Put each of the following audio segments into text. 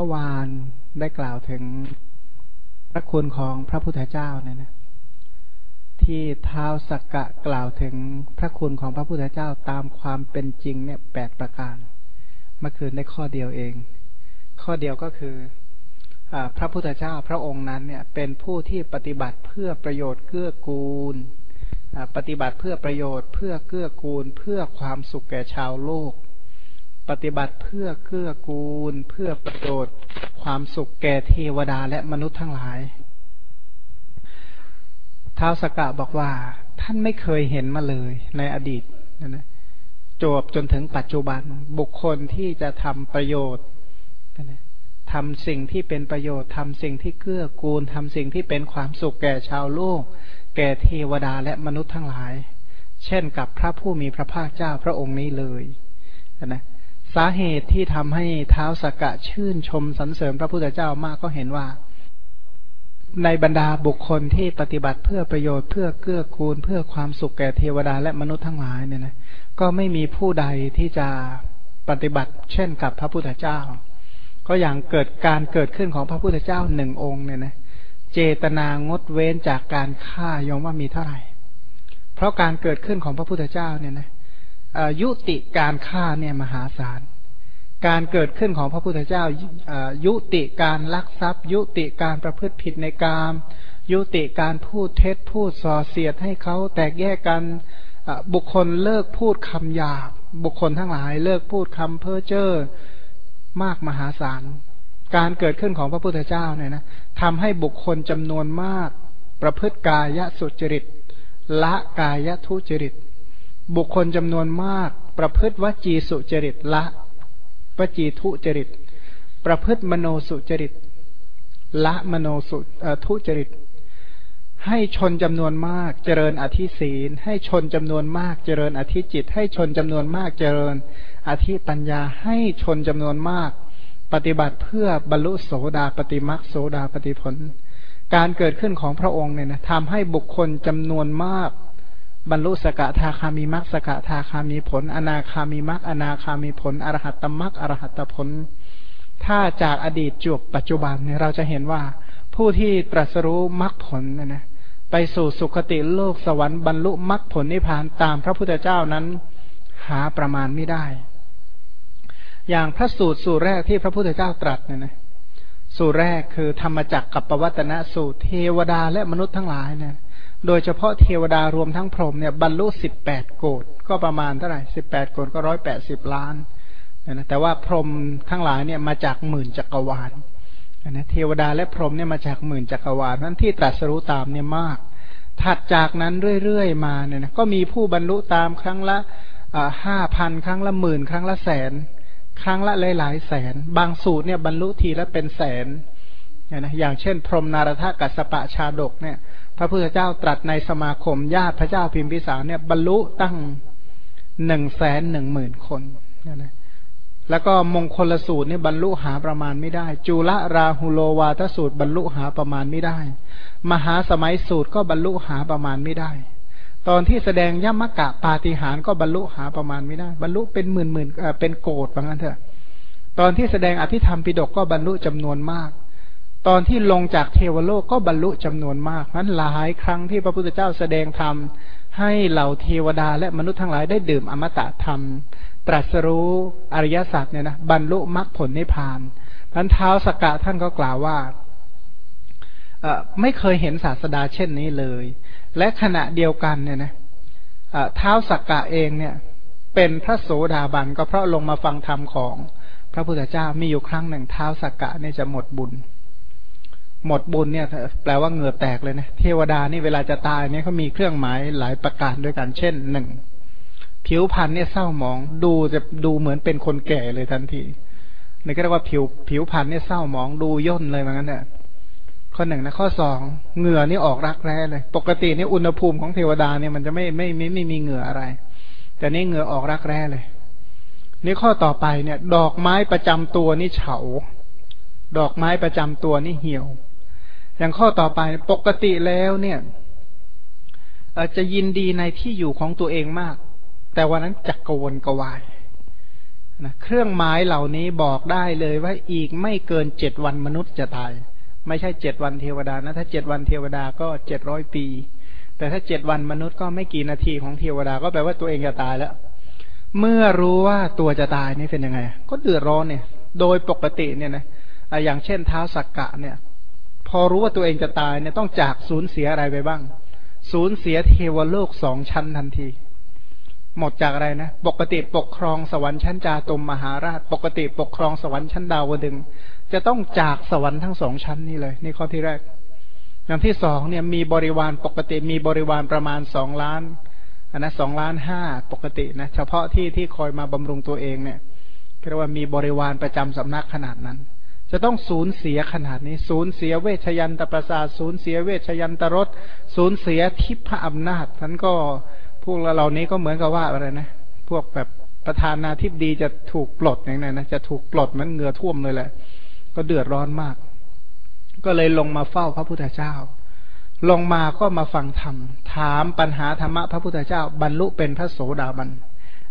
เมื่อวานได้กล่าวถึงพระคุณของพระพุทธเจ้าเนี่ยนะที่เท้าสักกะกล่าวถึงพระคุณของพระพุทธเจ้าตามความเป็นจริงเนี่ยแปดประการ เมื่อคืนได้ข้อเดียวเอง ข้อเดียวก็คืออพระพุทธเจ้าพระองค์นั้นเนี่ย เป็นผู้ที่ปฏิบัติเพื่อประโยชน์เกื้อกูลปฏิบัติเพื่อประโยชน์ เพื่อเกื้อกูล เพื่อความสุขแก่ชาวโลก ปฏิบัติเพื่อเกื้อกูล เพื่อประโยชน์ความสุขแก่เทวดาและมนุษย์ทั้งหลายท้าวสกกะบอกว่า ท่านไม่เคยเห็นมาเลยในอดีตนะนะจบจนถึงปัจจุบันบุคคลที่จะทำประโยชน์นะทำสิ่งที่เป็นประโยชน์ทำสิ่งที่เกื้อกูลทำสิ่งที่เป็นความสุขแก่ชาวโลก แก่เทวดาและมนุษย์ทั้งหลาย เช่นกับพระผู้มีพระภาคเจ้าพระองค์นี้เลยนะ สาเหตุที่ทำให้เท้าสกกะชื่นชมสรรเสริญพระพุทธเจ้ามากก็เห็นว่า ในบรรดาบุคคลที่ปฏิบัติเพื่อประโยชน์เพื่อเกื้อกูล เพื่อความสุขแก่เทวดาและมนุษย์ทั้งหลายเนี่ยนะก็ไม่มีผู้ใดที่จะปฏิบัติเช่นกับพระพุทธเจ้า ก็อย่างเกิดการเกิดขึ้นของพระพุทธเจ้าหนึ่งองค์เนี่ยนะเจตนางดเว้นจากการฆ่ายอมว่ามีเท่าไหร่ เพราะการเกิดขึ้นของพระพุทธเจ้าเนี่ยนะ ยุติการฆ่าเนี่ยมหาศาล การเกิดขึ้นของพระพุทธเจ้ายุติการลักทรัพย์ ยุติการประพฤติผิดในกาม ยุติการพูดเท็จพูดส่อเสียดให้เขาแตกแยกกันบุคคลเลิกพูดคำหยาบ บุคคลทั้งหลายเลิกพูดคำเพ้อเจ้อมากมหาศาล การเกิดขึ้นของพระพุทธเจ้าเนี่ยนะทำให้บุคคลจำนวนมาก ประพฤติกายสุจริต ละกายทุจริต บุคคลจำนวนมาก ประพฤติวจีสุจริตละวจีทุจริต ประพฤติมโนสุจริต ละมโนสุทุจริต ให้ชนจำนวนมากเจริญอธิศีล ให้ชนจำนวนมากเจริญอธิจิต ให้ชนจำนวนมากเจริญ อธิปัญญาให้ชนจำนวนมาก ปฏิบัติเพื่อบรรลุโสดาปฏิมักโสดาปฏิผล การเกิดขึ้นของพระองค์เนี่ยนะทำให้บุคคลจำนวนมาก บรรลุสกทาคามีมักสกทาคามีผล อนาคามีมักอนาคามีผล อรหัตตมักอรหัตตผล ถ้าจากอดีตจวบปัจจุบันเนี่ยเราจะเห็นว่า ผู้ที่ตรัสรู้มักผลเนี่ยนะไปสู่สุคติโลกสวรรค์บรรลุมักผลนิพพานตามพระพุทธเจ้านั้น หาประมาณไม่ได้ อย่างพระสูตรสูตรแรกที่พระพุทธเจ้าตรัสเนี่ยนะสูตรแรกคือธรรมจักกับปวัตนสูตรเทวดาและมนุษย์ทั้งหลายเนี่ย โดยเฉพาะเทวดารวมทั้งพรหมเนี่ยบรรลุสิบแปดโกดก็ประมาณเท่าไหร่สิบแปดโกดก็ร้อยแปดสิบล้านนะแต่ว่าพรหมทั้งหลายเนี่ยมาจากหมื่นจักรวาลนะเทวดาและพรหมเนี่ยมาจากหมื่นจักรวาลนั้นที่ตรัสรู้ตามเนี่ยมาก ถัดจากนั้นเรื่อยๆมาเนี่ยนะก็มีผู้บรรลุตามครั้งละห้าพันครั้งละหมื่นครั้งละแสน ครั้งละหลายๆแสน บางสูตรเนี่ยบรรลุทีละเป็นแสนนะอย่างเช่น พรหมนารถกัสปะชาดกเนี่ย พระพุทธเจ้าตรัสในสมาคมญาติพระเจ้าพิมพิสารเนี่ยบรรลุตั้งหนึ่งแสนหนึ่งหมื่นคนนะแล้วก็มงคลสูตรเนี่ยบรรลุหาประมาณไม่ได้ จุลราหุโลวาทสูตรบรรลุหาประมาณไม่ได้ มหาสมัยสูตรก็บรรลุหาประมาณไม่ได้ ตอนที่แสดงยมกะปาฏิหารก็บรรลุหาประมาณไม่ได้ บรรลุเป็นหมื่นหมื่นเป็นโกดว่างั้นเถอะ ตอนที่แสดงอภิธรรมปิดกก็บรรลุจำนวนมาก ตอนที่ลงจากเทวโลกก็บรรลุจำนวนมากนั้นหลายครั้งที่พระพุทธเจ้าแสดงธรรมให้เหล่าเทวดาและมนุษย์ทั้งหลายได้ดื่มอมตะธรรม ตรัสรู้อริยสัจเนี่ยนะบรรลุมรรคผลนิพพานพันเท้าสกกะท่านก็กล่าวว่าไม่เคยเห็นศาสดาเช่นนี้เลย และขณะเดียวกันเนี่ยนะเท้าสักกะเองเนี่ย เป็นพระโสดาบันก็เพราะลงมาฟังธรรมของพระพุทธเจ้ามีอยู่ครั้งหนึ่งเท้าสักกะเนี่ยจะหมดบุญ หมดบุญเนี่ย แปลว่าเหงื่อแตกเลยนะเทวดานี่เวลาจะตายเนี่ยเขามีเครื่องหมายหลายประการด้วยกันเช่นหนึ่งผิวพรรณเนี่ยเศร้าหมองดูจะดูเหมือนเป็นคนแก่เลยทันทีนี่ก็เรียกว่าผิวผิวพรรณเนี่ยเศร้าหมองดูย่นเลยเหมือนกันเนี่ยข้อหนึ่งนะข้อสองเหงื่อนี่ออกรักแร้เลย ปกตินี่อุณหภูมิของเทวดาเนี่ยมันจะไม่ไม่ไม่ไม่มีเหงื่ออะไร แต่นี่เหงื่อออกรักแร้เลย นี่ข้อต่อไปเนี่ย ดอกไม้ประจำตัวนี่เฉา ดอกไม้ประจำตัวนี่เหี่ยว อย่างข้อต่อไปปกติแล้วเนี่ยจะยินดีในที่อยู่ของตัวเองมาก แต่วันนั้นจักกวนกวายนะเครื่องหมายเหล่านี้บอกได้เลยว่าอีกไม่เกินเจ็ดวันมนุษย์จะตาย ไม่ใช่เจ็ดวันเทวดานะ ถ้าเจ็ดวันเทวดาก็เจ็ดร้อยปี แต่ถ้าเจ็ดวันมนุษย์ก็ไม่กี่นาทีของเทวดาก็แปลว่าตัวเองจะตายแล้ว เมื่อรู้ว่าตัวจะตายนี่เป็นยังไง ก็เดือดร้อนเนี่ย โดยปกติเนี่ยนะอย่างเช่นเท้าสักกะเนี่ย พอรู้ว่าตัวเองจะตายเนี่ยต้องจากสูญเสียอะไรไปบ้าง สูญเสียเทวโลกสองชั้นทันที หมดจากอะไรนะ ปกติปกครองสวรรค์ชั้นจาตุมมหาราช ปกติปกครองสวรรค์ชั้นดาวดึง จะต้องจากสวรรค์ทั้งสองชั้นนี้เลย นี่ข้อที่แรก อย่างที่สองเนี่ยมีบริวารปกติมีบริวารประมาณสองล้านอันนะสองล้านห้าปกตินะ เฉพาะที่ที่คอยมาบำรุงตัวเองเนี่ยเรียกว่ามีบริวารประจำสำนักขนาดนั้น จะต้องสูญเสียขนาดนี้ สูญเสียเวชยันตประสาทสูญเสียเวชยันตรสสูญเสียทิพย์อำนาจนั้นก็พวกเราเหล่านี้ก็เหมือนกับว่าอะไรนะ พวกแบบประธานาธิบดีจะถูกปลดอย่างนั้นนะจะถูกปลดมันเหงื่อท่วมเลยแหละ ก็เดือดร้อนมาก ก็เลยลงมาเฝ้าพระพุทธเจ้า ลงมาก็มาฟังธรรม ถามปัญหาธรรมะพระพุทธเจ้า บรรลุเป็นพระโสดาบัน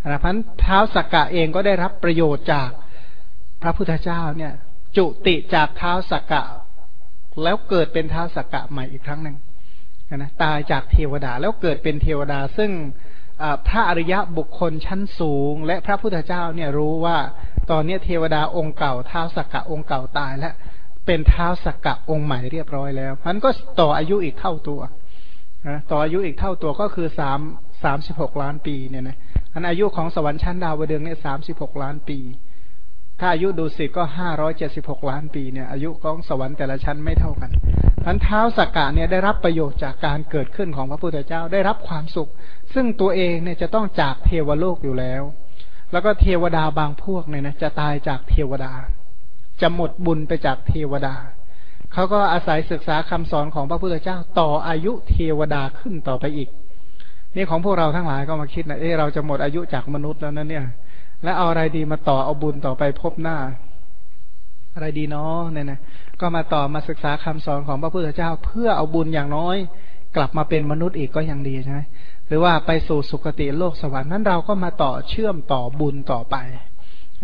นะพันเท้าสักกะเองก็ได้รับประโยชน์จากพระพุทธเจ้าเนี่ย จุติจากเท้าสักกะ แล้วเกิดเป็นเท้าสักกะใหม่อีกครั้งหนึ่งนะตายจากเทวดาแล้วเกิดเป็นเทวดา ซึ่งพระอริยะบุคคลชั้นสูง และพระพุทธเจ้าเนี่ยรู้ว่าตอนนี้เทวดาองค์เก่าเท้าสักกะองค์เก่าตายแล้วเป็นเท้าสักกะองค์ใหม่เรียบร้อยแล้วมันก็ต่ออายุอีกเท่าตัวนะต่ออายุอีกเท่าตัวก็คือสามสามสิบหกล้านปีเนี่ยนะอันอายุของสวรรค์ชั้นดาวดึงเนี่ยสามสิบหกล้านปี ถ้าอายุดูสิก็ห้าร้อยเจ็ดสิบหกล้านปีเนี่ยอายุของสวรรค์แต่ละชั้นไม่เท่ากันพันเท้าสักกะเนี่ยได้รับประโยชน์จากการเกิดขึ้นของพระพุทธเจ้าได้รับความสุข ซึ่งตัวเองเนี่ยจะต้องจากเทวโลกอยู่แล้ว แล้วก็เทวดาบางพวกเนี่ยนะจะตายจากเทวดา จะหมดบุญไปจากเทวดาเขาก็อาศัยศึกษาคำสอนของพระพุทธเจ้าต่ออายุเทวดาขึ้นต่อไปอีก นี่ของพวกเราทั้งหลายก็มาคิดนะเออเราจะหมดอายุจากมนุษย์แล้วนะเนี่ย แล้วเอาอะไรดีมาต่อเอาบุญต่อไปพบหน้า อะไรดีเนาะเนี่ยนะก็มาต่อมาศึกษาคำสอนของพระพุทธเจ้า เพื่อเอาบุญอย่างน้อย กลับมาเป็นมนุษย์อีกก็ยังดีใช่ไหมหรือว่าไปสู่สุคติโลกสวรรค์นั้นเราก็มาต่อเชื่อมต่อบุญต่อไป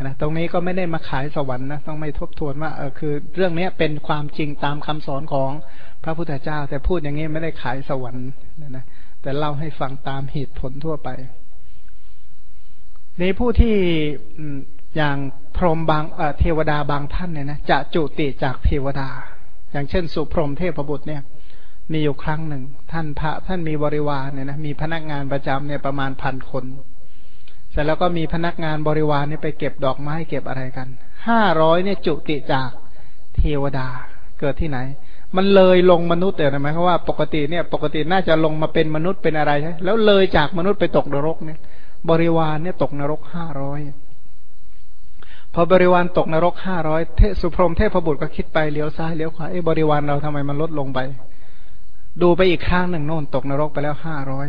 นะตรงนี้ก็ไม่ได้มาขายสวรรค์นะต้องไม่ทบทวนว่าเออคือ เรื่องนี้เป็นความจริงตามคำสอนของพระพุทธเจ้า แต่พูดอย่างนี้ไม่ได้ขายสวรรค์นะนะแต่เล่าให้ฟังตามเหตุผลทั่วไป นผู้ที่อย่างพรหมบางเทวดาบางท่านเนี่ยนะจะจุติจากเทวดา อย่างเช่น สุพรหมเทพบุตรเนี่ย มีอยู่ครั้งหนึ่ง ท่านพระท่านมีบริวารเนี่ยนะมีพนักงานประจำเนี่ยประมาณพันคนเสร็จแล้วก็มีพนักงานบริวารเนี่ยไปเก็บดอกไม้เก็บอะไรกันห้าร้อยเนี่ยจุติจากเทวดาเกิดที่ไหน มันเลยลงมนุษย์แต่หมายความว่าปกติเนี่ย ปกติน่าจะลงมาเป็นมนุษย์เป็นอะไรใช่แล้วเลยจากมนุษย์ไปตกนรกเนี่ย บริวารเนี่ยตกนรกห้าร้อยพอบริวารตกนรกห้าร้อยเทสุพรมเทพบุตรก็คิดไปเลี้ยวซ้ายเลี้ยวขวาเอ้บริวารเราทำไมมันลดลงไป ดูไปอีกข้างหนึ่งโน่นตกนรกไปแล้วห้าร้อย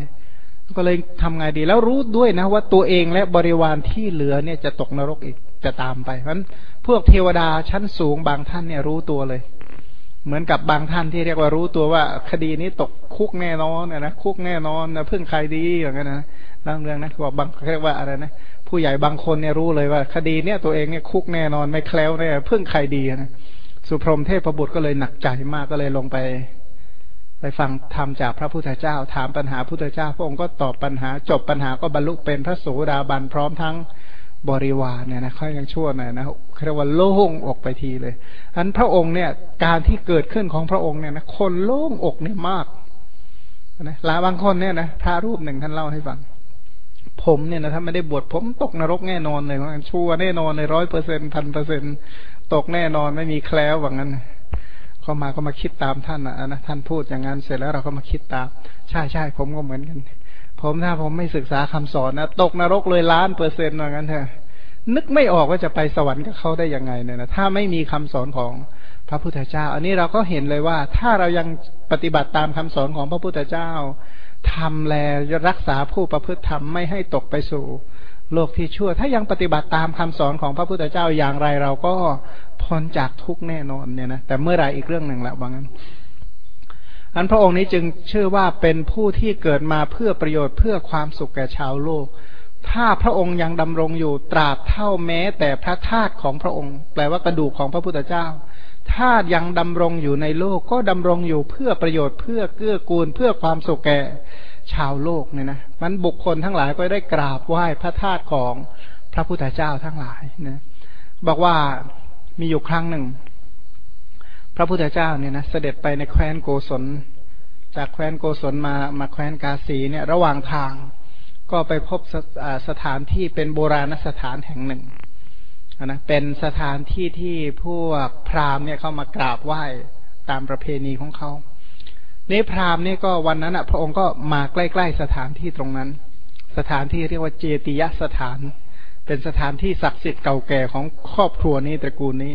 ก็เลยทำไงดีแล้วรู้ด้วยนะว่าตัวเองและบริวารที่เหลือเนี่ยจะตกนรกอีกจะตามไปเพราะฉะนั้นพวกเทวดาชั้นสูงบางท่านเนี่ยรู้ตัวเลย เหมือนกับบางท่านที่เรียกว่ารู้ตัวว่า คดีนี้ตกคุกแน่นอนนะคุกแน่นอนนะพึ่งใครดีอย่างนั้นนะ บางเรื่องนะบอกบางเรียกว่าอะไรนะผู้ใหญ่บางคนเนี่ยรู้เลยว่า คดีเนี่ยตัวเองเนี่ยคุกแน่นอนไม่แคล้วเนี่ยพึ่งใครดีนะสุพรมเทพบุตรก็เลยหนักใจมากก็เลยลงไป ไปฟังธรรมจากพระพุทธเจ้า ถามปัญหาพุทธเจ้า พระองค์ก็ตอบปัญหา จบปัญหาก็บรรลุเป็นพระโสดาบันพร้อมทั้งบริวารเนี่ยนะเขายังชั่วหน่อยนะเรียกว่าโล่งอกไปทีเลยอันพระองค์เนี่ย การที่เกิดขึ้นของพระองค์เนี่ยนะคนโล่งอกเนี่ยมากนะหลายบางคนเนี่ยนะพระรูปหนึ่งท่านเล่าให้ฟัง ผมเนี่ยนะถ้าไม่ได้บวชผมตกนรกแน่นอนเลยชัวแน่นอนในร้อยเปอร์เซ็นพันเปอร์เซ็นตกแน่นอนไม่มีแคล้วว่างั้นเขามาก็มาคิดตามท่านนะนะท่านพูดอย่างนั้นเสร็จแล้วเราก็มาคิดตาม ใช่ใช่ผมก็เหมือนกัน ผมถ้าผมไม่ศึกษาคำสอนนะตกนรกเลยล้านเปอร์เซ็นต์ว่างั้นเถอะนึกไม่ออกว่าจะไปสวรรค์กับเขาได้ยังไงเนี่ยนะถ้าไม่มีคำสอนของพระพุทธเจ้า อันนี้เราก็เห็นเลยว่า ถ้าเรายังปฏิบัติตามคำสอนของพระพุทธเจ้า ทำแลรักษาผู้ประพฤติธรรมไม่ให้ตกไปสู่ โลกที่ชั่ว ถ้ายังปฏิบัติตามคำสอนของพระพุทธเจ้าอย่างไรเราก็พ้นจากทุกแน่นอนเนี่ยนะแต่เมื่อไรอีกเรื่องหนึ่งและว่างั้นอันพระองค์นี้จึงเชื่อว่าเป็นผู้ที่เกิดมาเพื่อประโยชน์เพื่อความสุขแก่ชาวโลก ถ้าพระองค์ยังดำรงอยู่ตราบเท่าแม้แต่พระธาตุของพระองค์ แปลว่ากระดูกของพระพุทธเจ้า ธาตุยังดำรงอยู่ในโลกก็ดำรงอยู่เพื่อประโยชน์เพื่อเกื้อกูลเพื่อความสุขแก่ชาวโลกเนี่ยนะมันบุคคลทั้งหลายก็ได้กราบไหว้พระธาตุของพระพุทธเจ้าทั้งหลายนะบอกว่ามีอยู่ครั้งหนึ่ง พระพุทธเจ้าเนี่ยนะเสด็จไปในแคว้นโกศล จากแคว้นโกศลมามาแคว้นกาสีเนี่ย ระหว่างทางก็ไปพบสสถานที่เป็นโบราณสถานแห่งหนึ่ง นะเป็นสถานที่ที่พวกพราหมณ์เนี่ยเข้ามากราบไหว้ตามประเพณีของเขานี่พราหมณ์นี่ก็วันนั้นอะ พระองค์ก็มาใกล้ๆสถานที่ตรงนั้น สถานที่เรียกว่าเจติยสถาน เป็นสถานที่ศักดิ์สิทธิ์เก่าแก่ของครอบครัวนี้ตระกูลนี้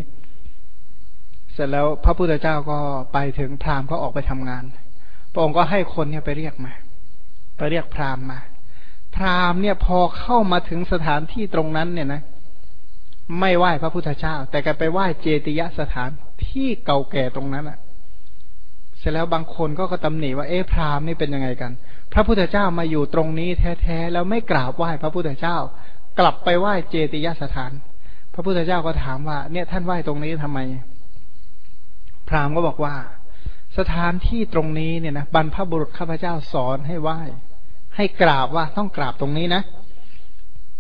เสร็จแล้วพระพุทธเจ้าก็ไปถึงพราหมณ์ก็ออกไปทำงาน พระองค์ก็ให้คนเนี่ยไปเรียกมา ไปเรียกพราหมณ์มา พราหมณ์เนี่ยพอเข้ามาถึงสถานที่ตรงนั้นเนี่ยนะ ไม่ไหว้พระพุทธเจ้า แต่ก็ไปไหว้เจติยสถานที่เก่าแก่ตรงนั้นอะ เสร็จแล้วบางคนก็ก็ตำหนิว่าเอ๊ะพราหมณ์นี่เป็นยังไงกัน พระพุทธเจ้ามาอยู่ตรงนี้แท้ๆแล้วไม่กราบไหว้พระพุทธเจ้า กลับไปไหว้เจติยสถาน พระพุทธเจ้าก็ถามว่า เนี่ยท่านไหว้ตรงนี้ทำไม พราหมณ์ก็บอกว่า สถานที่ตรงนี้เนี่ยนะบรรพบุรุษข้าพเจ้าสอนให้ไหว้ ให้กราบว่าต้องกราบตรงนี้นะ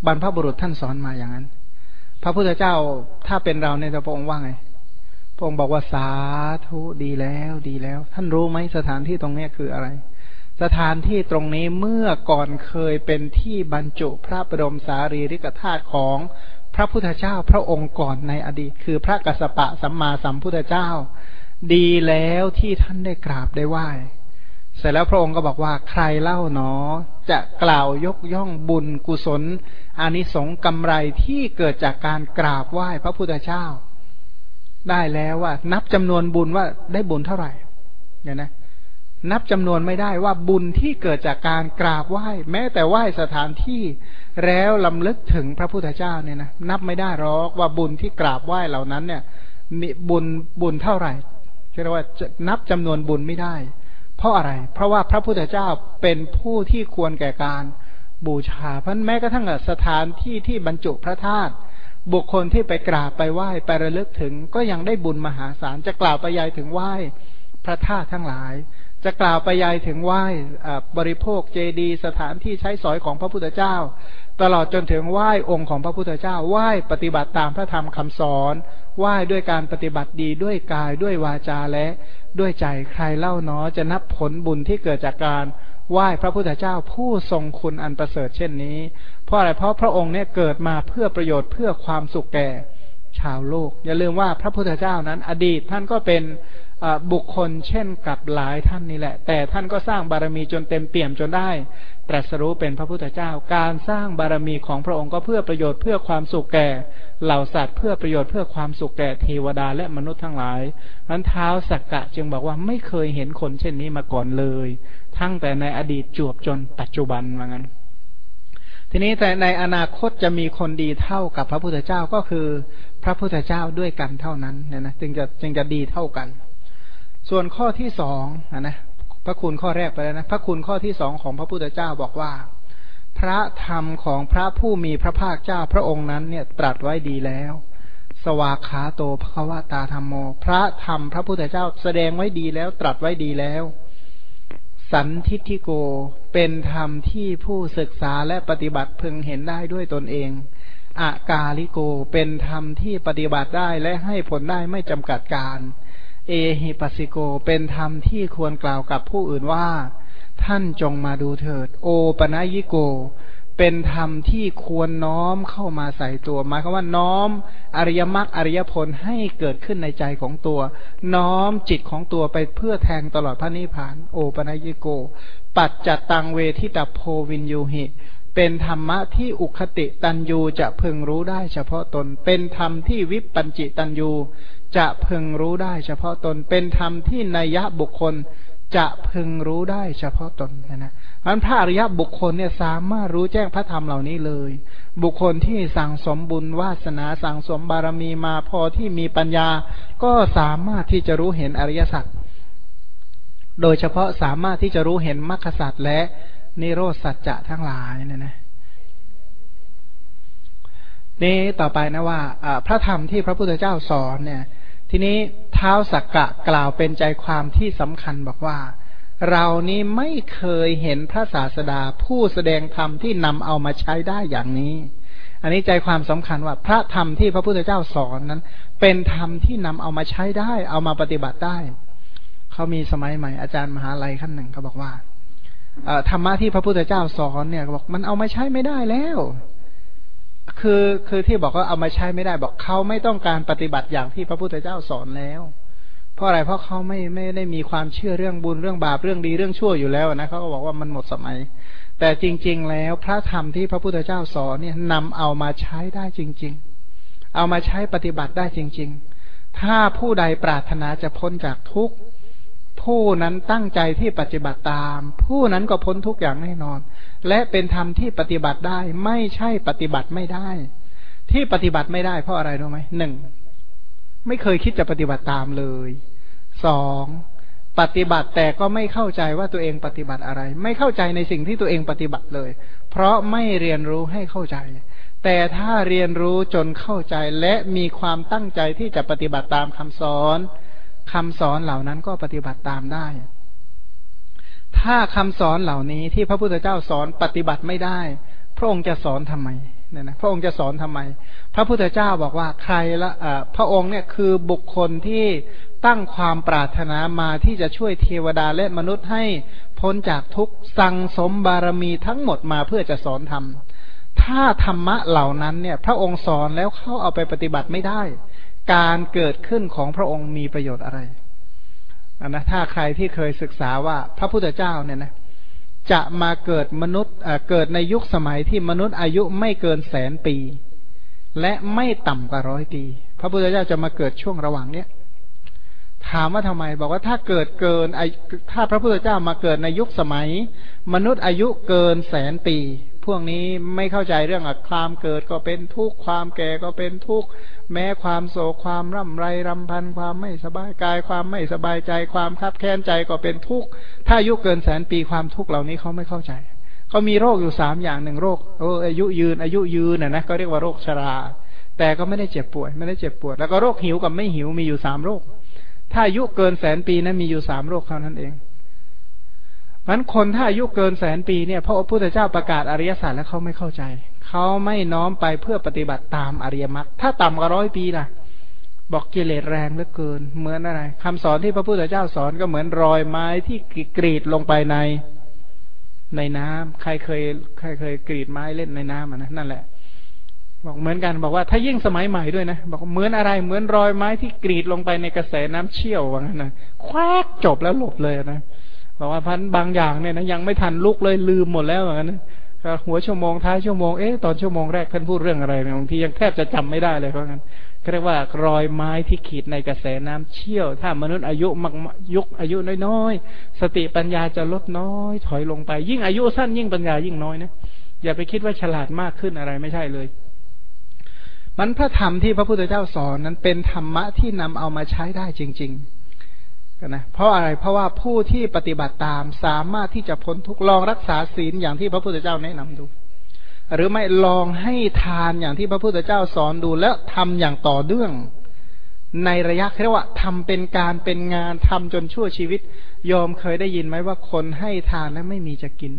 บรรพบุรุษท่านสอนมาอย่างนั้น พระพุทธเจ้าถ้าเป็นเราในพระองค์ว่าไง พระองค์บอกว่าสาธุดีแล้วดีแล้ว ท่านรู้ไหมสถานที่ตรงเนี้ยคืออะไร สถานที่ตรงนี้เมื่อก่อนเคยเป็นที่บรรจุพระบรมสารีริกธาตุของพระพุทธเจ้าพระองค์ก่อนในอดีต คือพระกัสสปะสัมมาสัมพุทธเจ้า ดีแล้วที่ท่านได้กราบได้ไหว้ เสร็จแล้วพระองค์ก็บอกว่าใครเล่าเนอจะกล่าวยกย่องบุญกุศลอานิสงส์กำไรที่เกิดจากการกราบไหว้พระพุทธเจ้า ได้แล้วว่า นับจำนวนบุญว่าได้บุญเท่าไหร่เนี่ยนะ นับจำนวนไม่ได้ว่าบุญที่เกิดจากการกราบไหว้ แม้แต่ไหว้สถานที่แล้วลำลึกถึงพระพุทธเจ้าเนี่ยนะนับไม่ได้หรอกว่าบุญที่กราบไหว้เหล่านั้นเนี่ย มีบุญบุญเท่าไหร่เรียกว่านับจำนวนบุญไม่ได้ เพราะอะไร เพราะว่าพระพุทธเจ้าเป็นผู้ที่ควรแก่การบูชา เพราะแม้กระทั่งสถานที่ที่บรรจุพระธาตุบุคคลที่ไปกราบไปไหว้ไประลึกถึง ก็ยังได้บุญมหาศาลจะกล่าวไปยายถึงไหว้พระธาตุทั้งหลาย จะกล่าวไปยายถึงไหว้บริโภคเจดี สถานที่ใช้สอยของพระพุทธเจ้า ตลอดจนถึงไหว้องค์ของพระพุทธเจ้าไหว้ปฏิบัติตามพระธรรมคำสอนไหว้ด้วยการปฏิบัติดีด้วยกายด้วยวาจาและด้วยใจใครเล่าเนอจะนับผลบุญที่เกิดจากการไหว้พระพุทธเจ้าผู้ทรงคุณอันประเสริฐเช่นนี้ เพราะอะไรเพราะพระองค์เนี่ยเกิดมาเพื่อประโยชน์เพื่อความสุขแก่ชาวโลก อย่าลืมว่าพระพุทธเจ้านั้นอดีตท่านก็เป็น บุคคลเช่นกับหลายท่านนี่แหละ แต่ท่านก็สร้างบารมีจนเต็มเปี่ยมจนได้ ตรัสรู้เป็นพระพุทธเจ้า การสร้างบารมีของพระองค์ก็เพื่อประโยชน์เพื่อความสุขแก่ เหล่าสัตว์เพื่อประโยชน์เพื่อความสุขแก่เทวดาและมนุษย์ทั้งหลายนั้นเท้าสักกะจึงบอกว่าไม่เคยเห็นคนเช่นนี้มาก่อนเลย ทั้งแต่ในอดีตจวบจนปัจจุบันว่างั้นทีนี้แต่ในอนาคตจะมีคนดีเท่ากับพระพุทธเจ้าก็คือ พระพุทธเจ้าด้วยกันเท่านั้นเนี่ยนะจึงจะจึงจะดีเท่ากัน ส่วนข้อที่สองนะพระคุณข้อแรกไปแล้วนะพระคุณข้อที่สองของพระพุทธเจ้าบอกว่า พระธรรมของพระผู้มีพระภาคเจ้าพระองค์นั้นเนี่ยตรัสไว้ดีแล้ว สวากขาโตภควตาธรรมโม พระธรรมพระพุทธเจ้าแสดงไว้ดีแล้วตรัสไว้ดีแล้ว สันทิทิโกเป็นธรรมที่ผู้ศึกษาและปฏิบัติพึงเห็นได้ด้วยตนเองอากาลิโกเป็นธรรมที่ปฏิบัติได้และให้ผลได้ไม่จำกัดการ เอหิปัสสิโกเป็นธรรมที่ควรกล่าวกับผู้อื่นว่า ท่านจงมาดูเถิด โอปนัยิโก เป็นธรรมที่ควรน้อมเข้ามาใส่ตัวหมายความว่าน้อมอริยมรรคอริยผลให้เกิดขึ้นในใจของตัว น้อมจิตของตัวไปเพื่อแทงตลอดพระนิพพาน โอปนัยิโก ปัจจัตตังเวทิตาโพวินยูหิ เป็นธรรมะที่อุคติตันยูจะพึงรู้ได้เฉพาะตน เป็นธรรมที่วิปปัญจิตันยูจะพึงรู้ได้เฉพาะตน เป็นธรรมที่นัยยะบุคคลจะพึงรู้ได้เฉพาะตนนะนะอันพระอริยบุคคลเนี่ยสามารถรู้แจ้งพระธรรมเหล่านี้เลย บุคคลที่สั่งสมบุญวาสนาสั่งสมบารมีมาพอที่มีปัญญา ก็สามารถที่จะรู้เห็นอริยสัจ โดยเฉพาะสามารถที่จะรู้เห็นมรรคสัจและ นิโรธสัจจะทั้งหลายเนี่ยนะนี้ต่อไปนะว่าพระธรรมที่พระพุทธเจ้าสอนเนี่ย ทีนี้เท้าสักกะกล่าวเป็นใจความที่สำคัญบอกว่า เรานี้ไม่เคยเห็นพระศาสดาผู้แสดงธรรมที่นำเอามาใช้ได้อย่างนี้ อันนี้ใจความสำคัญว่า พระธรรมที่พระพุทธเจ้าสอนนั้น เป็นธรรมที่นำเอามาใช้ได้ เอามาปฏิบัติได้ เขามีสมัยใหม่อาจารย์มหาลัยขั้นหนึ่งเขาบอกว่า ธรรมะที่พระพุทธเจ้าสอนเนี่ยบอกมันเอามาใช้ไม่ได้แล้ว คือคือที่บอกว่าเอามาใช้ไม่ได้ บอกเขาไม่ต้องการปฏิบัติอย่างที่พระพุทธเจ้าสอนแล้ว เพราะอะไรเพราะเขาไม่ไม่ได้มีความเชื่อเรื่องบุญเรื่องบาปเรื่องดีเรื่องชั่วอยู่แล้วนะเขาก็บอกว่ามันหมดสมัย แต่จริง ๆ แล้วพระธรรมที่พระพุทธเจ้าสอนเนี่ยนำเอามาใช้ได้จริง ๆ เอามาใช้ปฏิบัติได้จริง ๆ ถ้าผู้ใดปรารถนาจะพ้นจากทุกข์ ผู้นั้นตั้งใจที่ปฏิบัติตาม ผู้นั้นก็พ้นทุกอย่างแน่นอน และเป็นธรรมที่ปฏิบัติได้ ไม่ใช่ปฏิบัติไม่ได้ ที่ปฏิบัติไม่ได้เพราะอะไรรู้ไหมหนึ่งไม่เคยคิดจะปฏิบัติตามเลยสองปฏิบัติแต่ก็ไม่เข้าใจว่าตัวเองปฏิบัติอะไร ไม่เข้าใจในสิ่งที่ตัวเองปฏิบัติเลย เพราะไม่เรียนรู้ให้เข้าใจ แต่ถ้าเรียนรู้จนเข้าใจและมีความตั้งใจที่จะปฏิบัติตามคำสอน คำสอนเหล่านั้นก็ปฏิบัติตามได้ ถ้าคำสอนเหล่านี้ที่พระพุทธเจ้าสอนปฏิบัติไม่ได้ พระองค์จะสอนทำไมเนี่ยนะพระองค์จะสอนทำไม พระพุทธเจ้าบอกว่าใครละพระองค์เนี่ยคือบุคคลที่ตั้งความปรารถนามาที่จะช่วยเทวดาและมนุษย์ให้พ้นจากทุกสั่งสมบารมีทั้งหมดมาเพื่อจะสอนธรรมถ้าธรรมะเหล่านั้นเนี่ย พระองค์สอนแล้วเข้าเอาไปปฏิบัติไม่ได้ การเกิดขึ้นของพระองค์มีประโยชน์อะไรนนะถ้าใครที่เคยศึกษาว่าพระพุทธเจ้าเนี่ยนะจะมาเกิดมนุษย์เกิดในยุคสมัยที่มนุษย์อายุไม่เกินแสนปี และไม่ต่ำกว่าร้อยปี พระพุทธเจ้าจะมาเกิดช่วงระหว่างเนี้ยถามว่าทำไม บอกว่าถ้าเกิดเกินถ้าพระพุทธเจ้ามาเกิดในยุคสมัย มนุษย์อายุเกินแสนปี วกนี้ไม่เข้าใจเรื่องความเกิดก็เป็นทุกข์ความแก่ก็เป็นทุกข์แม้ความโศกความร่ำไรรำพันความไม่สบายกาย ความไม่สบายใจ ความคับแค้นใจก็เป็นทุกข์ถ้าอายุเกินแสนปีความทุกข์เหล่านี้เขาไม่เข้าใจเขามีโรคอยู่สามอย่างหนึ่งโรคโอ้อายุยืนอายุยืนน่ะนะก็เรียกว่าโรคชรา แต่ก็ไม่ได้เจ็บป่วย ไม่ได้เจ็บปวด แล้วก็โรคหิวกับไม่หิวมีอยู่สามโรค ถ้าอายุเกินแสนปีนะั้นมีอยู่สามโรคเท่านั้นเอง มันคนถ้าอายุเกินแสนปีเนี่ยพระพุทธเจ้าประกาศอริยสัจแล้วเขาไม่เข้าใจ เขาไม่น้อมไปเพื่อปฏิบัติตามอริยมรรคถ้าต่ำกว่าร้อยปีล่ะ บอกกิเลสแรงเหลือเกิน เหมือนอะไรคำสอนที่พระพุทธเจ้าสอนก็เหมือนรอยไม้ที่กรีดลงไปในในน้ำใครเคย ใครเคยกรีดไม้เล่นในน้ำอะนะนั่นแหละ บอกเหมือนกันบอกว่าถ้ายิ่งสมัยใหม่ด้วยนะบอกเหมือนอะไรเหมือนรอยไม้ที่กรีดลงไปในกระแสน้ำเชี่ยวว่างั้นนะควักจบแล้วหลบเลยนะ บอกว่าพันบางอย่างเนี่ยนะยังไม่ทันลุกเลยลืมหมดแล้วว่างั้นนะหัวชั่วโมงท้ายชั่วโมงเอ๊ะตอนชั่วโมงแรกท่านพูดเรื่องอะไรบางทียังแทบจะจำไม่ได้เลยเพราะงั้นเรียกว่ารอยไม้ที่ขีดในกระแสน้ำเชี่ยว ถ้ามนุษย์อายุมักยุคอายุน้อยๆสติปัญญาจะลดน้อย ถอยลงไป ยิ่งอายุสั้นยิ่งปัญญายิ่งน้อยนะอย่าไปคิดว่าฉลาดมากขึ้นอะไรไม่ใช่เลย มันพระธรรมที่พระพุทธเจ้าสอนนั้นเป็นธรรมะที่นำเอามาใช้ได้จริง ๆ กันนะเพราะอะไรเพราะว่าผู้ที่ปฏิบัติตามสามารถที่จะพ้นทุกลองรักษาศีลอย่างที่พระพุทธเจ้าแนะนำดู หรือไม่ลองให้ทานอย่างที่พระพุทธเจ้าสอนดูแล้วทำอย่างต่อเนื่อง ในระยะเรียกว่าทำเป็นการเป็นงานทำจนชั่วชีวิตยอมเคยได้ยินไหมว่าคนให้ทานแล้วไม่มีจะกิน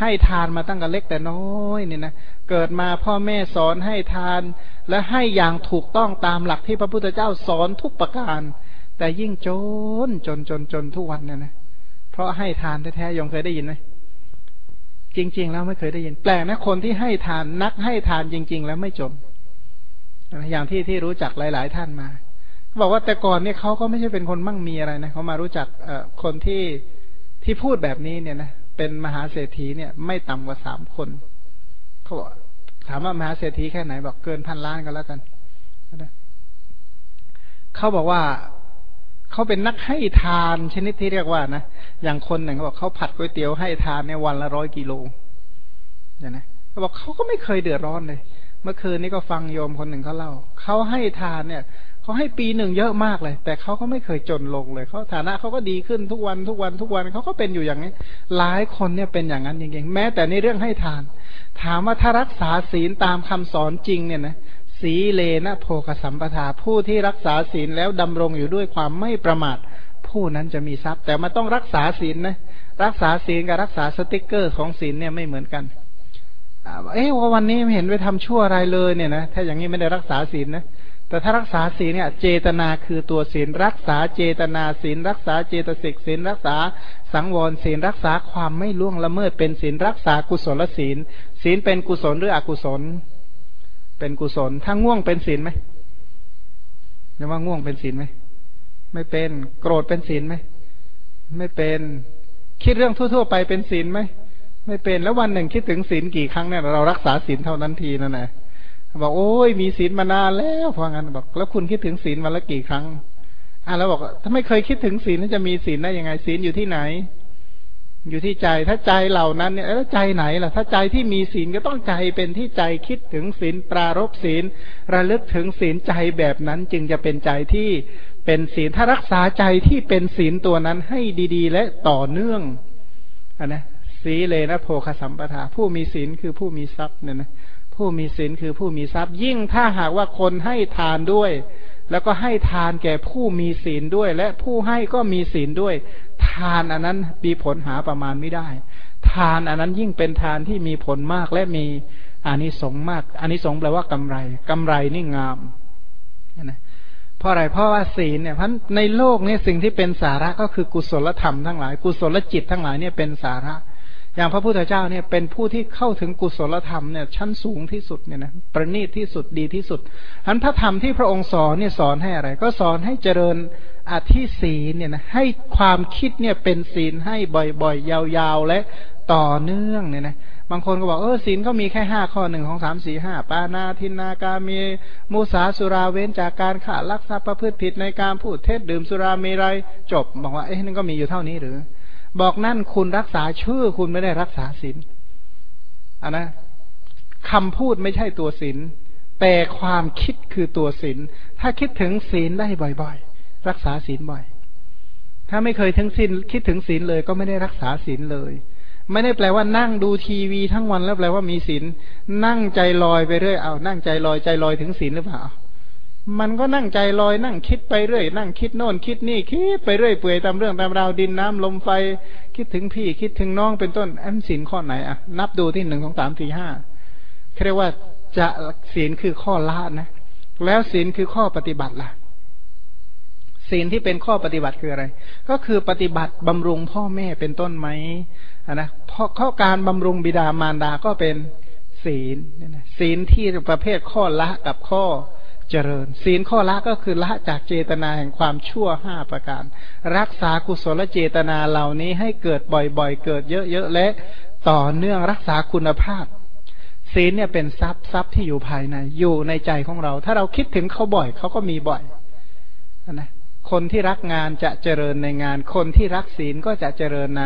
ให้ทานมาตั้งแต่เล็กแต่น้อยเนี่ยนะเกิดมาพ่อแม่สอนให้ทาน และให้อย่างถูกต้องตามหลักที่พระพุทธเจ้าสอนทุกประการ แต่ยิ่งจนจนจนจนทุกวันเนี่ยนะเพราะให้ทานแท้ๆยงเคยได้ยินไหมจริง ๆ แล้วไม่เคยได้ยิน แปลกนะคนที่ให้ทานนักให้ทานจริง ๆ แล้วไม่จนอย่างที่ที่รู้จักหลาย ๆ ท่านมาบอกว่าแต่ก่อนเนี่ยเขาก็ไม่ใช่เป็นคนมั่งมีอะไรนะเขามารู้จักเอคนที่ที่พูดแบบนี้เนี่ยนะเป็นมหาเศรษฐีเนี่ย ไม่ต่ำกว่าสามคนเขาบอกถามว่ามหาเศรษฐีแค่ไหนบอกเกินพันล้านก็แล้วกันเขาบอกว่า เขาเป็นนักให้ทานชนิดที่เรียกว่านะอย่างคนหนึ่งเขาบอกเขาผัดก๋วยเตี๋ยวให้ทานในวันละร้อยกิโลอย่างนะเขาบอกเขาก็ไม่เคยเดือดร้อนเลย เมื่อคืนนี้ก็ฟังโยมคนหนึ่งเขาเล่าเขาให้ทานเนี่ยเขาให้ปีหนึ่งเยอะมากเลย แต่เขาก็ไม่เคยจนลงเลยเขาฐานะเขาก็ดีขึ้นทุกวันทุกวันทุกวันเขาก็เป็นอยู่อย่างนี้ หลายคนเนี่ยเป็นอย่างนั้นจริงๆแม้แต่ในเรื่องให้ทาน ถามว่าถ้ารักษาศีลตามคำสอนจริงเนี่ยนะ สีเลนะโภคสัมปทาผู้ที่รักษาศีลแล้วดำรงอยู่ด้วยความไม่ประมาท ผู้นั้นจะมีทรัพย์ แต่มันต้องรักษาศีลนะรักษาศีลกับรักษาสติกเกอร์ของศีลเนี่ยไม่เหมือนกันเอ๊ะว่าวันนี้เห็นไปทำชั่วอะไรเลยเนี่ยนะถ้าอย่างนี้ไม่ได้รักษาศีลนะแต่ถ้ารักษาศีลเนี่ย เจตนาคือตัวศีล รักษาเจตนาศีล รักษาเจตสิกศีล รักษาสังวรศีล รักษาความไม่ล่วงละเมิดเป็นศีล รักษากุศลศีล ศีลเป็นกุศลหรืออกุศล เป็นกุศล ถ้าง่วงเป็นศีลไหมจะว่าง่วงเป็นศีลไหม ไม่เป็น โกรธเป็นศีลไหม ไม่เป็น คิดเรื่องทั่ว ๆ ไปเป็นศีลไหม ไม่เป็น แล้ววันหนึ่งคิดถึงศีลกี่ครั้งเนี่ย เรารักษาศีลเท่านั้นทีนั่นแหละบอกโอ้ยมีศีลมานานแล้วพองั้นบอก แล้วคุณคิดถึงศีลวันละกี่ครั้ง อะแล้วบอกถ้าไม่เคยคิดถึงศีลจะมีศีลได้ยังไงศีลอยู่ที่ไหน อยู่ที่ใจถ้าใจเหล่านั้นเนี่ยแล้วใจไหนล่ะ ถ้าใจที่มีศีลก็ต้องใจเป็นที่ใจคิดถึงศีลปรารบศีลระลึกถึงศีลใจแบบนั้นจึงจะเป็นใจที่เป็นศีลถ้ารักษาใจที่เป็นศีลตัวนั้นให้ดี ๆ และต่อเนื่องอนะสีเลนะโพคสัมปทา ผู้มีศีลคือผู้มีทรัพย์เนี่ยนะผู้มีศีลคือผู้มีทรัพย์ ยิ่งถ้าหากว่าคนให้ทานด้วย แล้วก็ให้ทานแก่ผู้มีศีลด้วย และผู้ให้ก็มีศีลด้วย ทานอันนั้นมีผลหาประมาณไม่ได้ ทานอันนั้นยิ่งเป็นทานที่มีผลมากและมีอานิสงส์มากอานิสงส์แปลว่ากำไรกำไรนี่งามนะเพราะอะไรเพราะว่าศีลเนี่ยพันในโลกนี้สิ่งที่เป็นสาระก็คือกุศลธรรมทั้งหลาย กุศลจิตทั้งหลายเนี่ยเป็นสาระ อย่างพระพุทธเจ้าเนี่ยเป็นผู้ที่เข้าถึงกุศลธรรมเนี่ยชั้นสูงที่สุดเนี่ยนะประณีตที่สุดดีที่สุดอันพระธรรมที่พระองค์สอนเนี่ยสอนให้อะไร ก็สอนให้เจริญอธิศีเนี่ยนะให้ความคิดเนี่ยเป็นศีลให้บ่อยๆ ยาวๆ และต่อเนื่องเนี่ยนะบางคนก็บอกเออศีลก็มีแค่ห้าข้อหนึ่งของสามสี่ห้าปานาทินากามีมุสาสุราเว้นจากการขาลักทรัพย์ประพฤติผิดในการพูดเท็จดื่มสุราเมรัยจบบอกว่าเอ๊ะนั่นก็มีอยู่เท่านี้หรือ บอกนั่นคุณรักษาชื่อคุณไม่ได้รักษาศีลอันนะคำพูดไม่ใช่ตัวศีลแต่ความคิดคือตัวศีลถ้าคิดถึงศีลได้บ่อยๆ รักษาศีลบ่อย ถ้าไม่เคยถึงศีลคิดถึงศีลเลยก็ไม่ได้รักษาศีลเลย ไม่ได้แปลว่านั่งดูทีวีทั้งวันแล้วแปลว่ามีศีลนั่งใจลอยไปเรื่อยเอานั่งใจลอยใจลอยถึงศีลหรือเปล่า มันก็นั่งใจลอยนั่งคิดไปเรื่อย นั่งคิดโน่นคิดนี่คิดไปเรื่อยเปื่อยตามเรื่องตามราวดินน้ำลมไฟ คิดถึงพี่คิดถึงน้องเป็นต้นแอมศีลข้อไหนอะนับดูที่หนึ่งสองสามสี่ห้าเรียกว่าจะศีลคือข้อละนะ แล้วศีลคือข้อปฏิบัติล่ะ ศีลที่เป็นข้อปฏิบัติคืออะไร ก็คือปฏิบัติบำรุงพ่อแม่เป็นต้นไหมนะเพราะข้อการบำรุงบิดามารดาก็เป็นศีลศีลที่ประเภทข้อละกับข้อ เจริญ ศีลข้อละก็คือละจากเจตนาแห่งความชั่วห้าประการ รักษากุศลเจตนาเหล่านี้ให้เกิดบ่อยๆ เกิดเยอะๆและต่อเนื่องรักษาคุณภาพ ศีลเนี่ยเป็นทรัพย์ทรัพย์ที่อยู่ภายใน อยู่ในใจของเรา ถ้าเราคิดถึงเขาบ่อยเขาก็มีบ่อยนะคนที่รักงานจะเจริญในงาน คนที่รักศีลก็จะเจริญใน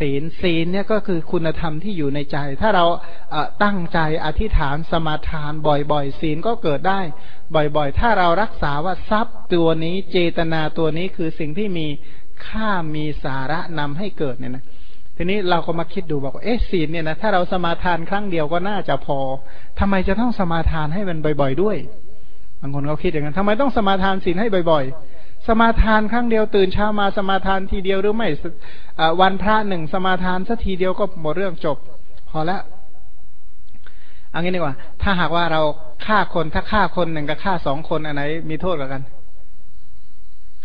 ศีลศีลเนี่ยก็คือคุณธรรมที่อยู่ในใจ ถ้าเราตั้งใจอธิษฐานสมาทานบ่อยๆ ศีลก็เกิดได้ บ่อยๆ ถ้าเรารักษาว่าทรัพย์ตัวนี้เจตนาตัวนี้คือสิ่งที่มีค่ามีสาระนำให้เกิดเนี่ยนะทีนี้เราก็มาคิดดูบอกว่าเอ๊ะศีลเนี่ยนะถ้าเราสมาทานครั้งเดียวก็น่าจะพอทำไมจะต้องสมาทานให้มันบ่อย ๆ ด้วยบางคนเขาคิดอย่างนั้นทำไมต้องสมาทานศีลให้บ่อยๆ สมาทานครั้งเดียวตื่นเช้ามาสมาทานทีเดียวหรือไม่วันพระหนึ่งสมาทานสักทีเดียวก็หมดเรื่องจบ พอแล้วเอางี้ดีกว่า ถ้าหากว่าเราฆ่าคนถ้าฆ่าคนหนึ่งกับฆ่าสองคนอันไหน มีโทษกว่ากัน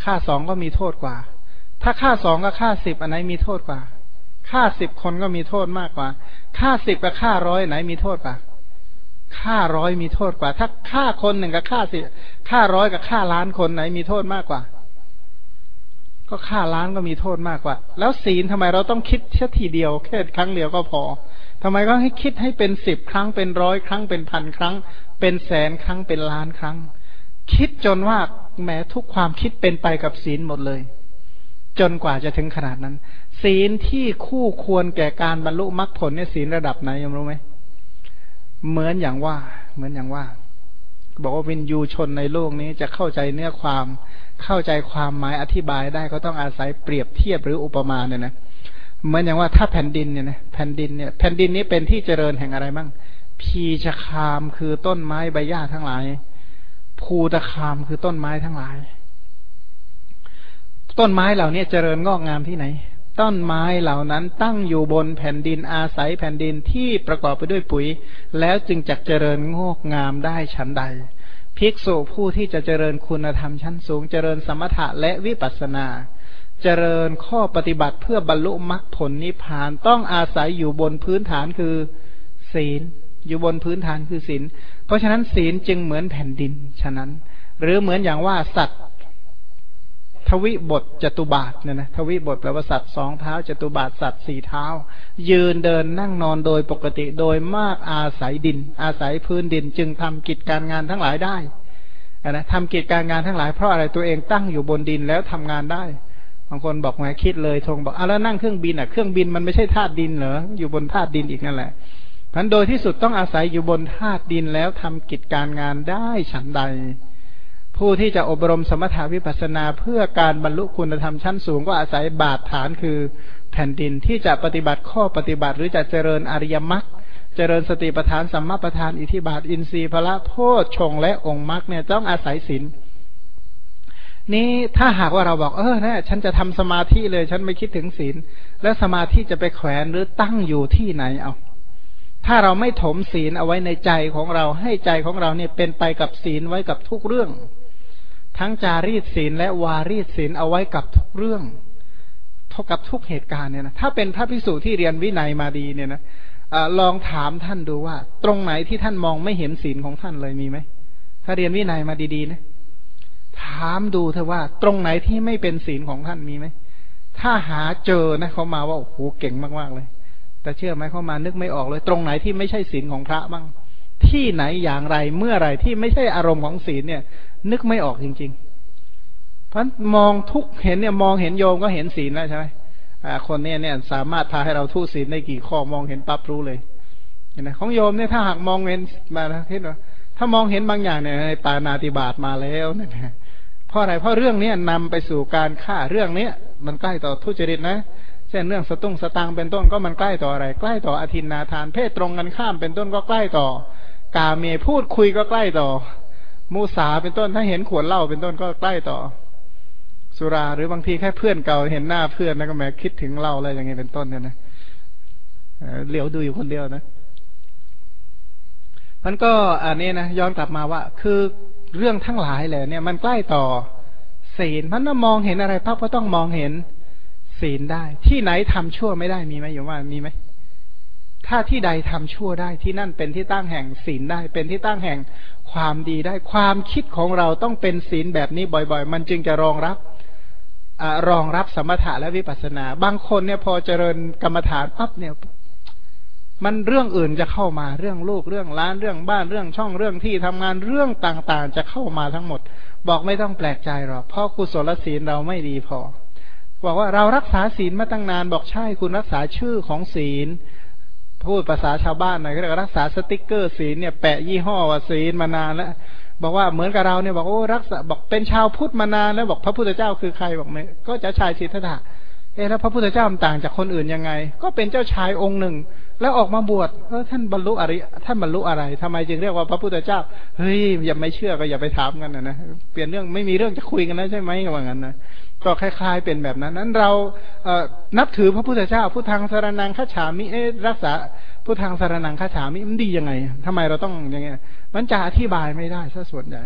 ฆ่าสองก็มีโทษกว่า ถ้าฆ่าสองกับฆ่าสิบอันไหนมีโทษกว่าฆ่าสิบคนก็มีโทษมากกว่าฆ่าสิบกับฆ่าร้อยไหนมีโทษกว่า ฆ่าร้อยมีโทษกว่า ถ้าฆ่าคนหนึ่งกับฆ่าสิฆ่าร้อยกับฆ่าล้านคนไหนมีโทษมากกว่า ก็ฆ่าล้านก็มีโทษมากกว่า แล้วศีลทำไมเราต้องคิดแค่ทีเดียวแค่ครั้งเดียวก็พอทำไมก็ให้คิดให้เป็นสิบครั้งเป็นร้อยครั้งเป็นพันครั้ง เป็นแสนครั้งเป็นล้านครั้ง คิดจนว่าแม้ทุกความคิดเป็นไปกับศีลหมดเลย จนกว่าจะถึงขนาดนั้น ศีลที่คู่ควรแก่การบรรลุมรรคผลเนี่ยศีลระดับไหนยังรู้ไหม เหมือนอย่างว่า เหมือนอย่างว่า บอกว่าวินยูชนในโลกนี้จะเข้าใจเนื้อความเข้าใจความหมายอธิบายได้ก็ต้องอาศัยเปรียบเทียบหรืออุปมาเนี่ยนะเหมือนอย่างว่าถ้าแผ่นดินเนี่ยนะแผ่นดินเนี่ยแผ่นดินนี้เป็นที่เจริญแห่งอะไรบ้างพีชคามคือต้นไม้ใบหญ้าทั้งหลาย ภูตะคามคือต้นไม้ทั้งหลาย ต้นไม้เหล่านี้เจริญงอกงามที่ไหน ต้นไม้เหล่านั้นตั้งอยู่บนแผ่นดินอาศัยแผ่นดินที่ประกอบไปด้วยปุ๋ย แล้วจึงจักเจริญงอกงามได้ฉันใด ภิกษุผู้ที่จะเจริญคุณธรรมชั้นสูง เจริญสมถะและวิปัสสนา เจริญข้อปฏิบัติเพื่อบรรลุมรรคผลนิพพานต้องอาศัยอยู่บนพื้นฐานคือ ศีล อยู่บนพื้นฐานคือศีลเพราะฉะนั้นศีลจึงเหมือนแผ่นดินฉะนั้น หรือเหมือนอย่างว่าสัตว์ ทวิบทจตุบาทเนี่ยนะทวิบทแปลว่าสัตว์สองเท้าจตุบาทสัตว์สี่เท้า ยืนเดินนั่งนอนโดยปกติโดยมากอาศัยดิน อาศัยพื้นดินจึงทำกิจการงานทั้งหลายได้นะทำกิจการงานทั้งหลายเพราะอะไรตัวเองตั้งอยู่บนดินแล้วทำงานได้บางคนบอกมาคิดเลยทงบอกอะแล้วนั่งเครื่องบินอะเครื่องบินมันไม่ใช่ธาตุดินเหรออยู่บนธาตุดินอีกนั่นแหละพันโดยที่สุดต้องอาศัยอยู่บนธาตุดินแล้วทำกิจการงานได้ฉันใด ผู้ที่จะอบรมสมถาวิปัสนาเพื่อการบรรลุคุณธรรมชั้นสูงก็อาศัยบาดฐานคือแผ่นดินที่จะปฏิบัติข้อปฏิบัติ หรือจะเจริญอริยมรรคเจริญสติปัฏฐานสัมมาปัฏฐานอิทิบาทอินทรีย์พละโพชฌงและองค์มรรคเนี่ยต้องอาศัยศีลนี้ถ้าหากว่าเราบอกเออนี่ฉันจะทำสมาธิเลย ฉันไม่คิดถึงศีล แล้วสมาธิจะไปแขวนหรือตั้งอยู่ที่ไหนเอา ถ้าเราไม่ถมศีลเอาไว้ในใจของเราให้ใจของเราเนี่ยเป็นไปกับศีลไว้กับทุกเรื่อง ทั้งจารีตศีลและวารีตศีลเอาไว้กับทุกเรื่องเท่ากับทุกเหตุการณ์เนี่ยนะถ้าเป็นพระภิกษุที่เรียนวินัยมาดีเนี่ยนะอลองถามท่านดูว่า ตรงไหนที่ท่านมองไม่เห็นศีลของท่านเลยมีไหมถ้าเรียนวินัยมาดีๆนะถามดูเถอะว่า ตรงไหนที่ไม่เป็นศีลของท่านมีไหมถ้าหาเจอนะเขามาว่าโอ้โหเก่งมากๆเลย แต่เชื่อไหมเขามานึกไม่ออกเลย ตรงไหนที่ไม่ใช่ศีลของพระบ้างที่ไหนอย่างไรเมื่อไรที่ไม่ใช่อารมณ์ของศีลเนี่ย นึกไม่ออกจริง ๆ เพราะมองทุกเห็นเนี่ยมองเห็นโยมก็เห็นศีลแล้วใช่ไหมคนนี้เนี่ยสามารถพาให้เราทุศีลได้กี่ข้อมองเห็นปั๊บรู้เลยเห็นไหมของโยมเนี่ยถ้าหากมองเห็นมาคิดว่าถ้ามองเห็นบางอย่างเนี่ยในปานาติบาตมาแล้วเนี่ยเพราะอะไรเพราะเรื่องเนี้ยนำไปสู่การฆ่าเรื่องเนี้ยมันใกล้ต่อทุจริตนะเช่นเรื่องสตุ้งสตังเป็นต้นก็มันใกล้ต่ออะไร ใกล้ต่ออธินนาทานเพศตรงกันข้ามเป็นต้นก็ใกล้ต่อกาเมพูดคุยก็ใกล้ต่อ มูสาเป็นต้นถ้าเห็นขวดเหล้าเป็นต้นก็ใกล้ต่อ สุราหรือบางทีแค่เพื่อนเก่าเห็นหน้าเพื่อนแล้วก็แม้คิดถึงเราอะไรอย่างเงี้ยเป็นต้นเนี่ยนะเหลียวดูอยู่คนเดียวนะมันก็อันนี้นะย้อนกลับมาว่า คือเรื่องทั้งหลายแหละเนี่ย มันใกล้ต่อศีลมันมองเห็นอะไรปั๊บก็ต้องมองเห็นศีลได้ ที่ไหนทำชั่วไม่ได้มีไหมอยู่ว่ามีไหมถ้าที่ใดทำชั่วได้ที่นั่นเป็นที่ตั้งแห่งศีลได้ เป็นที่ตั้งแห่ง ความดีได้ ความคิดของเราต้องเป็นศีลแบบนี้บ่อย ๆ มันจึงจะรองรับอรองรับสมถะและวิปัสสนา บางคนเนี่ยพอเจริญกรรมฐานปั๊บเนี่ย มันเรื่องอื่นจะเข้ามาเรื่องลูกเรื่องร้านเรื่องบ้านเรื่องช่องเรื่องที่ทำงานเรื่องต่างๆ จะเข้ามาทั้งหมด บอกไม่ต้องแปลกใจหรอกเพราะกุศลศีลเราไม่ดีพอ บอกว่าเรารักษาศีลมาตั้งนานบอกใช่คุณรักษาชื่อของศีล พูดภาษาชาวบ้านหน่อยก็เรียกรักษาสติกเกอร์ศีลเนี่ยแปะยี่ห้อว่าศีลมานานแล้วบอกว่าเหมือนกับเราเนี่ยบอกโอ้รักษาบอกเป็นชาวพุทธมานานแล้วบอกพระพุทธเจ้าคือใครบอกไม่ก็จะชายสิทธัตถะเออแล้วพระพุทธเจ้าต่างจากคนอื่นยังไง ก็เป็นเจ้าชายองค์หนึ่ง แล้วออกมาบวชเออท่านบรรลุอะไรท่านบรรลุอะไรทำไมจึงเรียกว่าพระพุทธเจ้าเฮ้ยอย่าไม่เชื่อก็อย่าไปถามกันนะนะเปลี่ยนเรื่องไม่มีเรื่องจะคุยกันนะใช่ไหมว่างั้นนะ ก็คล้ายๆเป็นแบบนั้น นั้นเราเอนับถือพระพุทธเจ้าผู้ทางสารนังข้าฉามิเอรักษาผู้ทางสารนังข้าฉามิมันดียังไงทำไมเราต้องอย่างเงี้ยมันจะอธิบายไม่ได้ซะส่วนใหญ่